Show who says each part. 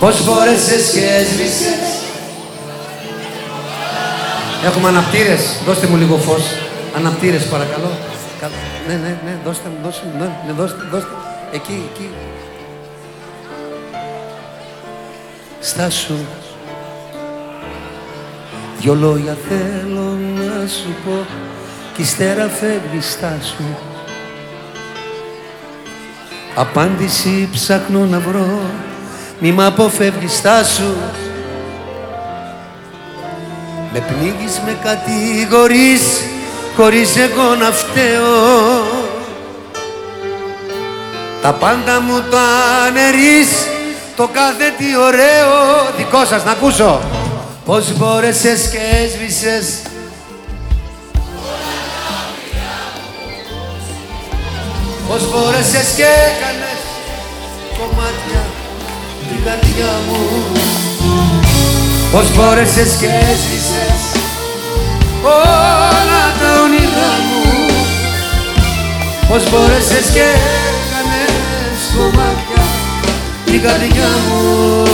Speaker 1: Πώς μπόρεσες και έσβησες Έχουμε αναπτήρες, δώστε μου λίγο φως. Αναπτήρες παρακαλώ. Κα- Ναι, ναι, ναι, δώστε μου, δώστε μου, ναι, ναι, δώστε, δώστε. Εκεί, εκεί. Στάσου. Δυο λόγια θέλω να σου πω. Κι ύστερα φεύγεις στάσου. Απάντηση ψάχνω να βρω Μη μ' αποφεύγεις στάσου Με πνίγεις, με κατηγορείς Χωρίς εγώ να φταίω. Τα πάντα μου τα αναιρείς Το κάθε τι ωραίο. Δικό σας να ακούσω. Πώς μπόρεσες και έσβησες. Πώς μπόρεσες και έκανες. κομμάτια την καρδιά μου. Πώς μπόρεσες και έσβησες όλα τα όνειρά μου. Πώς μπόρεσες και έκανες κομμάτια την καρδιά μου